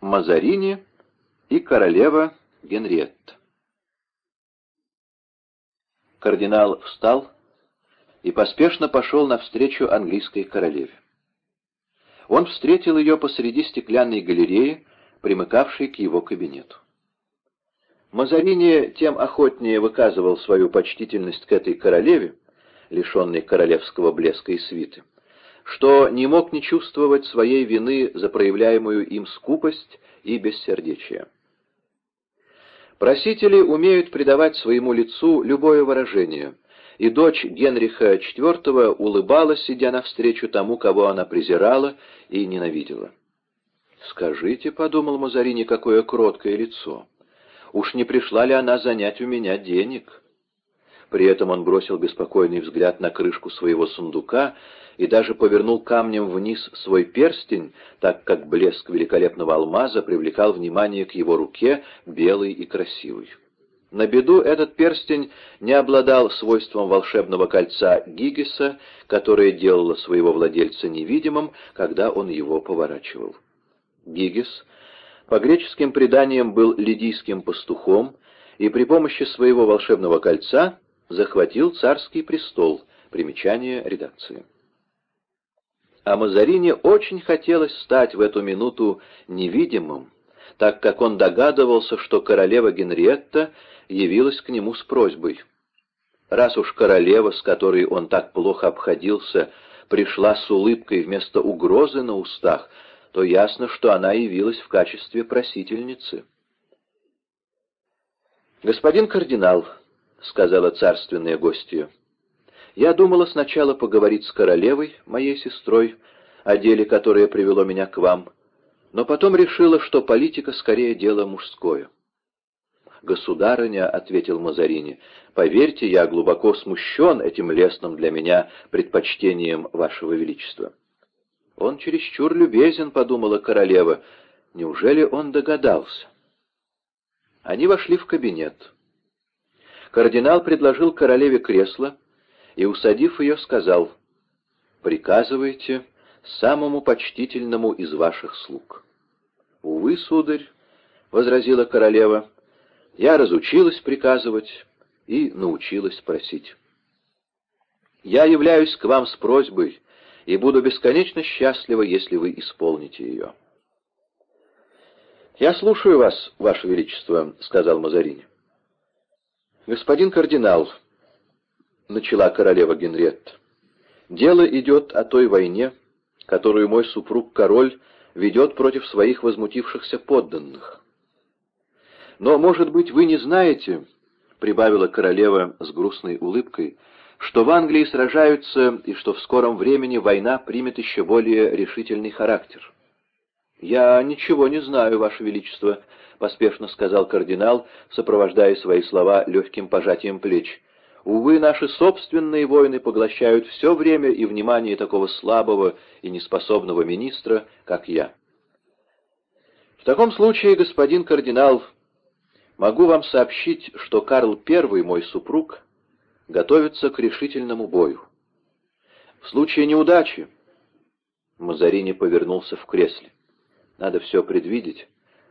Мазарини и королева Генриетта. Кардинал встал и поспешно пошел навстречу английской королеве. Он встретил ее посреди стеклянной галереи, примыкавшей к его кабинету. Мазарини тем охотнее выказывал свою почтительность к этой королеве, лишенной королевского блеска и свиты, что не мог не чувствовать своей вины за проявляемую им скупость и бессердечие. Просители умеют придавать своему лицу любое выражение, и дочь Генриха IV улыбалась, сидя навстречу тому, кого она презирала и ненавидела. «Скажите», — подумал Мазарини, — «какое кроткое лицо! Уж не пришла ли она занять у меня денег?» При этом он бросил беспокойный взгляд на крышку своего сундука и даже повернул камнем вниз свой перстень, так как блеск великолепного алмаза привлекал внимание к его руке, белый и красивый. На беду этот перстень не обладал свойством волшебного кольца Гигиса, которое делало своего владельца невидимым, когда он его поворачивал. Гигис по греческим преданиям был лидийским пастухом и при помощи своего волшебного кольца захватил царский престол. Примечание редакции. А Мазарине очень хотелось стать в эту минуту невидимым, так как он догадывался, что королева Генриетта явилась к нему с просьбой. Раз уж королева, с которой он так плохо обходился, пришла с улыбкой вместо угрозы на устах, то ясно, что она явилась в качестве просительницы. «Господин кардинал», — сказала царственная гостья. «Я думала сначала поговорить с королевой, моей сестрой, о деле, которое привело меня к вам, но потом решила, что политика скорее дело мужское». «Государыня», — ответил Мазарини, — «поверьте, я глубоко смущен этим лестным для меня предпочтением вашего величества». «Он чересчур любезен», — подумала королева. «Неужели он догадался?» Они вошли в кабинет. Кардинал предложил королеве кресло и, усадив ее, сказал, «Приказывайте самому почтительному из ваших слуг». «Увы, сударь», — возразила королева, — «я разучилась приказывать и научилась просить. Я являюсь к вам с просьбой и буду бесконечно счастлива, если вы исполните ее». «Я слушаю вас, ваше величество», — сказал Мазарини. «Господин кардинал», — начала королева Генретта, — «дело идет о той войне, которую мой супруг-король ведет против своих возмутившихся подданных. Но, может быть, вы не знаете, — прибавила королева с грустной улыбкой, — что в Англии сражаются и что в скором времени война примет еще более решительный характер. «Я ничего не знаю, Ваше Величество», поспешно сказал кардинал, сопровождая свои слова легким пожатием плеч. «Увы, наши собственные войны поглощают все время и внимание такого слабого и неспособного министра, как я». «В таком случае, господин кардинал, могу вам сообщить, что Карл I, мой супруг, готовится к решительному бою. В случае неудачи...» Мазарини повернулся в кресле. «Надо все предвидеть».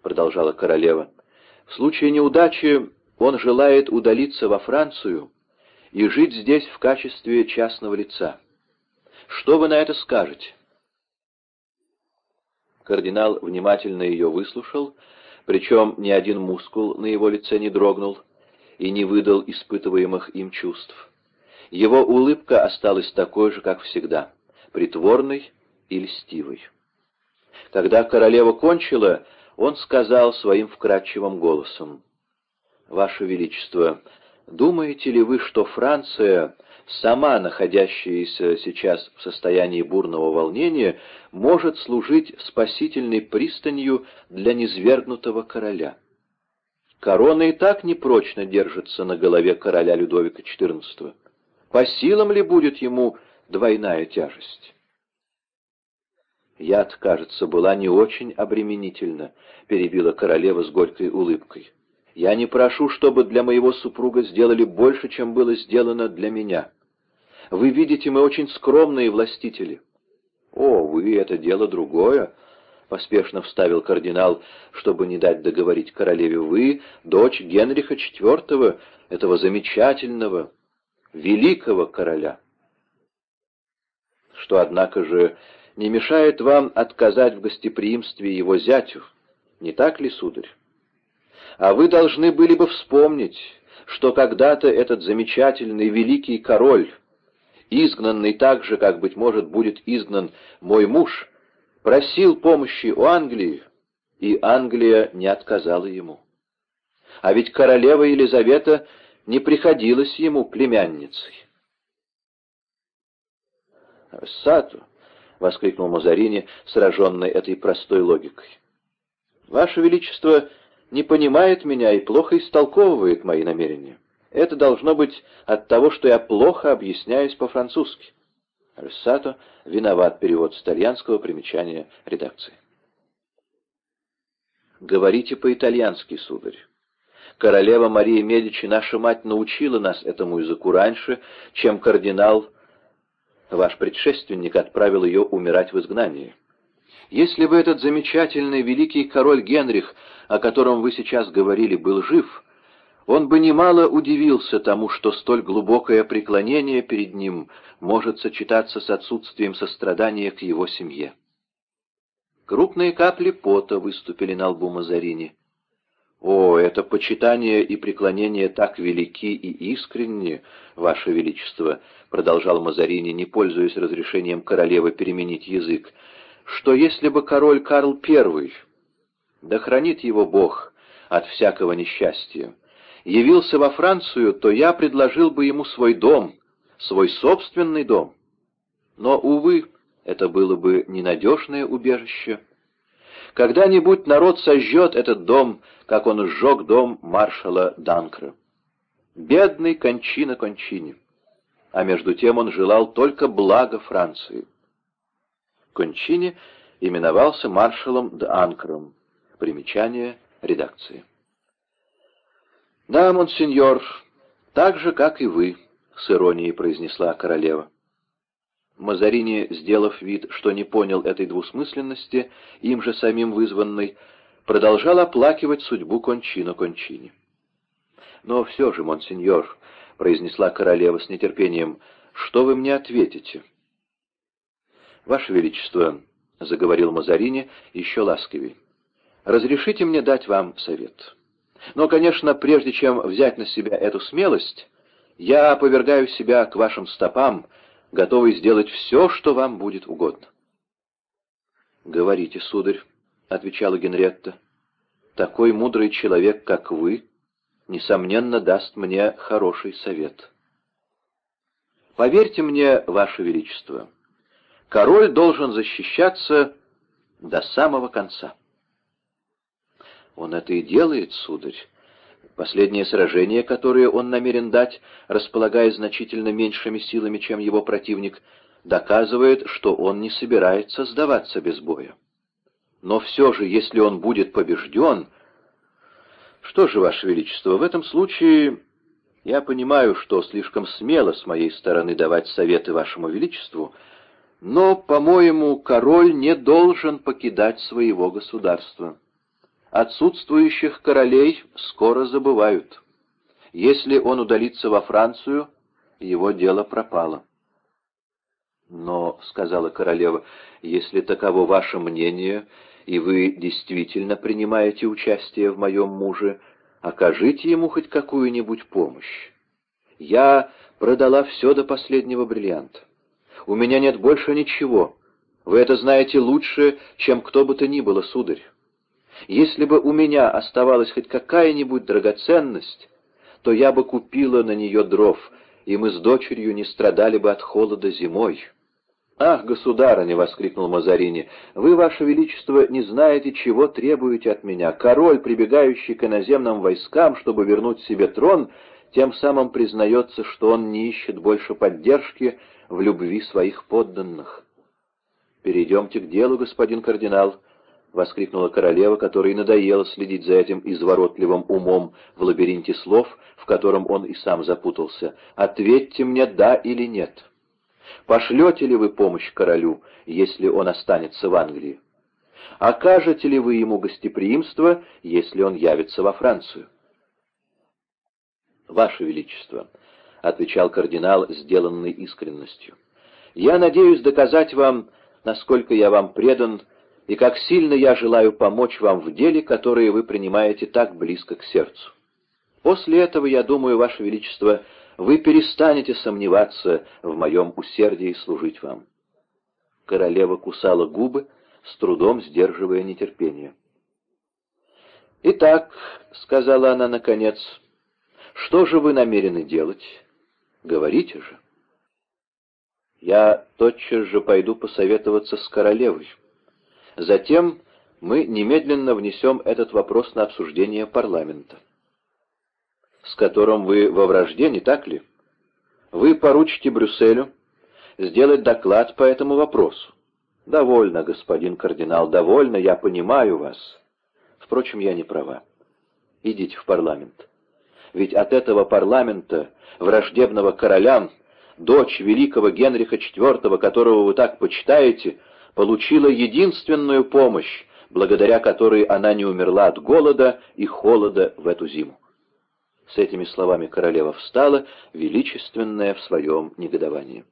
— продолжала королева, — «в случае неудачи он желает удалиться во Францию и жить здесь в качестве частного лица. Что вы на это скажете?» Кардинал внимательно ее выслушал, причем ни один мускул на его лице не дрогнул и не выдал испытываемых им чувств. Его улыбка осталась такой же, как всегда, притворной и льстивой. Когда королева кончила, он сказал своим вкрадчивым голосом, «Ваше Величество, думаете ли вы, что Франция, сама находящаяся сейчас в состоянии бурного волнения, может служить спасительной пристанью для низвергнутого короля?» Корона и так непрочно держится на голове короля Людовика XIV. По силам ли будет ему двойная тяжесть? Яд, кажется, была не очень обременительна, перебила королева с горькой улыбкой. Я не прошу, чтобы для моего супруга сделали больше, чем было сделано для меня. Вы видите, мы очень скромные властители. О, вы, это дело другое. поспешно вставил кардинал, чтобы не дать договорить королеве, вы дочь Генриха IV, этого замечательного, великого короля. Что, однако же, не мешает вам отказать в гостеприимстве его зятю, не так ли, сударь? А вы должны были бы вспомнить, что когда-то этот замечательный великий король, изгнанный так же, как, быть может, будет изгнан мой муж, просил помощи у Англии, и Англия не отказала ему. А ведь королева Елизавета не приходилась ему племянницей. «Сату!» — воскликнул Мазарини, сраженный этой простой логикой. «Ваше Величество не понимает меня и плохо истолковывает мои намерения. Это должно быть от того, что я плохо объясняюсь по-французски». Рессато виноват перевод с итальянского примечания редакции. «Говорите по-итальянски, сударь. Королева Мария Медичи, наша мать, научила нас этому языку раньше, чем кардинал, ваш предшественник, отправил ее умирать в изгнании. Если бы этот замечательный великий король Генрих, о котором вы сейчас говорили, был жив, он бы немало удивился тому, что столь глубокое преклонение перед ним может сочетаться с отсутствием сострадания к его семье. Крупные капли пота выступили на лбу Мазарини. «О, это почитание и преклонение так велики и искренни, Ваше Величество», — продолжал Мазарини, не пользуясь разрешением королевы переменить язык, «что если бы король Карл I, да хранит его Бог от всякого несчастья, явился во Францию, то я предложил бы ему свой дом, свой собственный дом. Но, увы, это было бы ненадежное убежище. Когда-нибудь народ сожжет этот дом, как он сжег дом маршала Данкра. Бедный кончина кончине. А между тем он желал только блага Франции. Кончини именовался маршалом Данкром. Примечание редакции. «Да, монсеньор, так же, как и вы», — с иронией произнесла королева. Мазарини, сделав вид, что не понял этой двусмысленности, им же самим вызванной, продолжал оплакивать судьбу Кончино Кончини. «Но все же, монсеньор», — произнесла королева с нетерпением, — «что вы мне ответите?» «Ваше Величество», — заговорил Мазарини еще ласковей, — «разрешите мне дать вам совет». Но, конечно, прежде чем взять на себя эту смелость, я повергаю себя к вашим стопам, готовый сделать все, что вам будет угодно. — Говорите, сударь, — отвечала Генретта, — такой мудрый человек, как вы, несомненно, даст мне хороший совет. Поверьте мне, ваше величество, король должен защищаться до самого конца. Он это и делает, сударь. Последнее сражение, которое он намерен дать, располагая значительно меньшими силами, чем его противник, доказывает, что он не собирается сдаваться без боя. Но все же, если он будет побежден... Что же, Ваше Величество, в этом случае я понимаю, что слишком смело с моей стороны давать советы Вашему Величеству, но, по-моему, король не должен покидать своего государства. Отсутствующих королей скоро забывают. Если он удалится во Францию, его дело пропало. «Но, — сказала королева, — если таково ваше мнение, и вы действительно принимаете участие в моем муже, окажите ему хоть какую-нибудь помощь. Я продала все до последнего бриллианта. У меня нет больше ничего. Вы это знаете лучше, чем кто бы то ни было, сударь. Если бы у меня оставалась хоть какая-нибудь драгоценность, то я бы купила на нее дров, и мы с дочерью не страдали бы от холода зимой. «Ах, государыня!» — воскликнул Мазарини. «Вы, ваше величество, не знаете, чего требуете от меня. Король, прибегающий к иноземным войскам, чтобы вернуть себе трон, тем самым признается, что он не ищет больше поддержки в любви своих подданных». «Перейдемте к делу, господин кардинал», — воскликнула королева, которой надоело следить за этим изворотливым умом в лабиринте слов, в котором он и сам запутался. «Ответьте мне, да или нет. Пошлете ли вы помощь королю, если он останется в Англии? Окажете ли вы ему гостеприимство, если он явится во Францию? «Ваше Величество», — отвечал кардинал, сделанный искренностью, — «я надеюсь доказать вам, насколько я вам предан и как сильно я желаю помочь вам в деле, которое вы принимаете так близко к сердцу. После этого, я думаю, Ваше Величество, вы перестанете сомневаться в моем усердии служить вам». Королева кусала губы, с трудом сдерживая нетерпение. «Итак», — сказала она наконец, — «что же вы намерены делать? Говорите же». «Я тотчас же пойду посоветоваться с королевой. Затем мы немедленно внесем этот вопрос на обсуждение парламента» с которым вы во вражде, не так ли? Вы поручите Брюсселю сделать доклад по этому вопросу. Довольно, господин кардинал, довольно, я понимаю вас. Впрочем, я не права. Идите в парламент. Ведь от этого парламента, враждебного королям, дочь великого Генриха IV, которого вы так почитаете, получила единственную помощь, благодаря которой она не умерла от голода и холода в эту зиму. С этими словами королева встала, величественная в своем негодовании.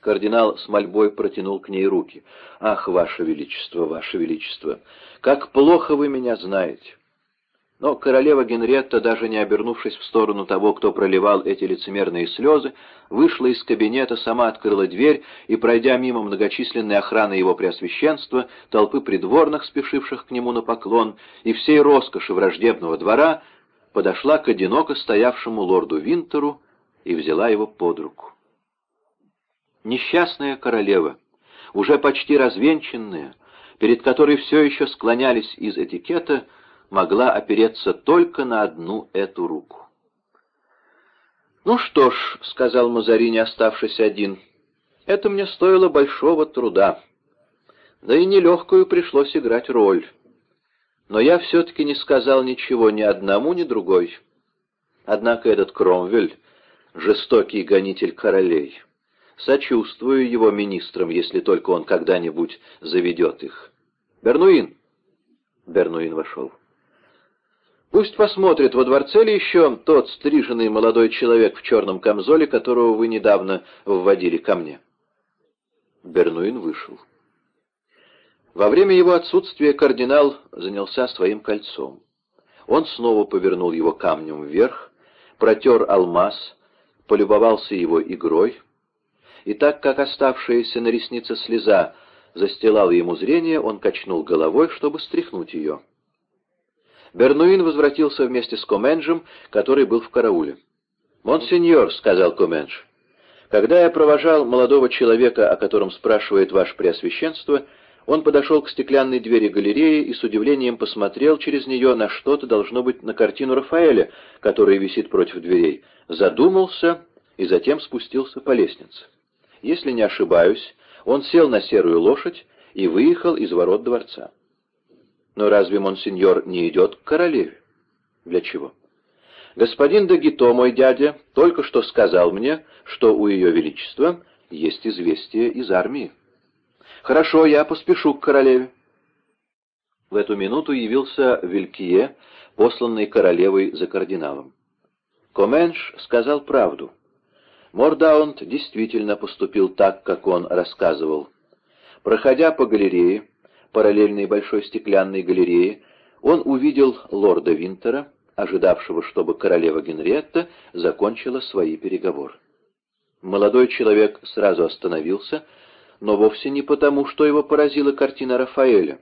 Кардинал с мольбой протянул к ней руки. «Ах, Ваше Величество, Ваше Величество, как плохо вы меня знаете!» Но королева Генретта, даже не обернувшись в сторону того, кто проливал эти лицемерные слезы, вышла из кабинета, сама открыла дверь и, пройдя мимо многочисленной охраны его преосвященства, толпы придворных, спешивших к нему на поклон, и всей роскоши враждебного двора, подошла к одиноко стоявшему лорду Винтеру и взяла его под руку. Несчастная королева, уже почти развенчанная, перед которой все еще склонялись из этикета, могла опереться только на одну эту руку. «Ну что ж», — сказал Мазарини, оставшись один, — «это мне стоило большого труда. Да и нелегкую пришлось играть роль. Но я все-таки не сказал ничего ни одному, ни другой. Однако этот Кромвель — жестокий гонитель королей. Сочувствую его министрам, если только он когда-нибудь заведет их. Бернуин!» Бернуин вошел. «Пусть посмотрит, во дворце ли еще тот стриженный молодой человек в черном камзоле, которого вы недавно вводили ко мне». Бернуин вышел. Во время его отсутствия кардинал занялся своим кольцом. Он снова повернул его камнем вверх, протер алмаз, полюбовался его игрой, и так как оставшаяся на реснице слеза застилала ему зрение, он качнул головой, чтобы стряхнуть ее. Бернуин возвратился вместе с Коменджем, который был в карауле. «Монсеньор», — сказал Комендж, — «когда я провожал молодого человека, о котором спрашивает ваше преосвященство, — он подошел к стеклянной двери галереи и с удивлением посмотрел через нее на что-то, должно быть, на картину Рафаэля, которая висит против дверей, задумался и затем спустился по лестнице. Если не ошибаюсь, он сел на серую лошадь и выехал из ворот дворца. Но разве монсеньор не идет к королеве? Для чего? Господин Дагито, мой дядя, только что сказал мне, что у ее величества есть известие из армии. «Хорошо, я поспешу к королеве». В эту минуту явился Вилькие, посланный королевой за кардиналом. Коменш сказал правду. Мордаунд действительно поступил так, как он рассказывал. Проходя по галерее, параллельной большой стеклянной галерее, он увидел лорда Винтера, ожидавшего, чтобы королева Генриетта закончила свои переговоры. Молодой человек сразу остановился, но вовсе не потому, что его поразила картина Рафаэля,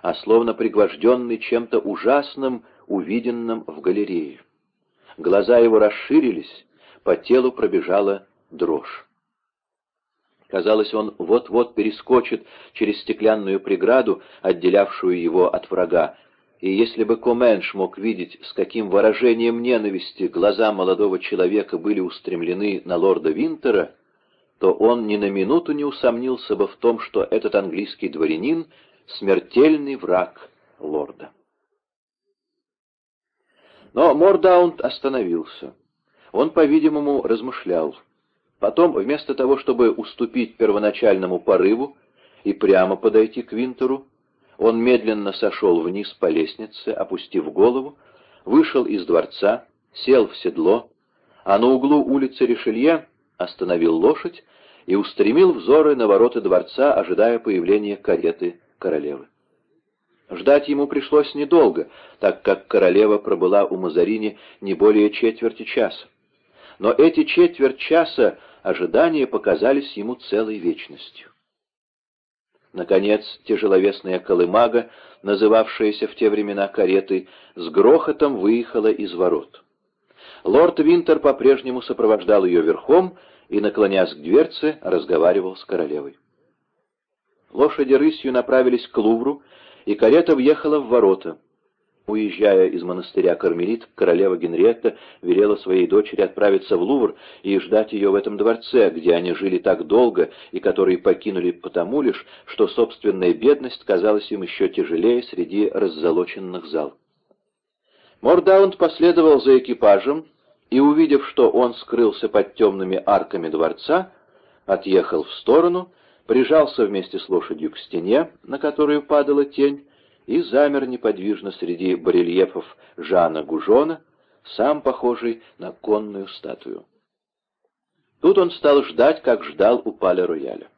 а словно пригвожденный чем-то ужасным, увиденным в галерее. Глаза его расширились, по телу пробежала дрожь. Казалось, он вот-вот перескочит через стеклянную преграду, отделявшую его от врага, и если бы Коменш мог видеть, с каким выражением ненависти глаза молодого человека были устремлены на лорда Винтера, то он ни на минуту не усомнился бы в том, что этот английский дворянин — смертельный враг лорда. Но Мордаунд остановился. Он, по-видимому, размышлял. Потом, вместо того, чтобы уступить первоначальному порыву и прямо подойти к Винтеру, он медленно сошел вниз по лестнице, опустив голову, вышел из дворца, сел в седло, а на углу улицы Ришелье остановил лошадь и устремил взоры на ворота дворца, ожидая появления кареты королевы. Ждать ему пришлось недолго, так как королева пробыла у Мазарини не более четверти часа. Но эти четверть часа ожидания показались ему целой вечностью. Наконец, тяжеловесная колымага, называвшаяся в те времена каретой, с грохотом выехала из ворот. Лорд Винтер по-прежнему сопровождал ее верхом и, наклонясь к дверце, разговаривал с королевой. Лошади рысью направились к Лувру, и карета въехала в ворота. Уезжая из монастыря Кармелит, королева Генриетта велела своей дочери отправиться в Лувр и ждать ее в этом дворце, где они жили так долго и который покинули потому лишь, что собственная бедность казалась им еще тяжелее среди раззолоченных зал. Мордаунд последовал за экипажем и, увидев, что он скрылся под темными арками дворца, отъехал в сторону, прижался вместе с лошадью к стене, на которую падала тень, и замер неподвижно среди барельефов Жана Гужона, сам похожий на конную статую. Тут он стал ждать, как ждал у Паля Рояля.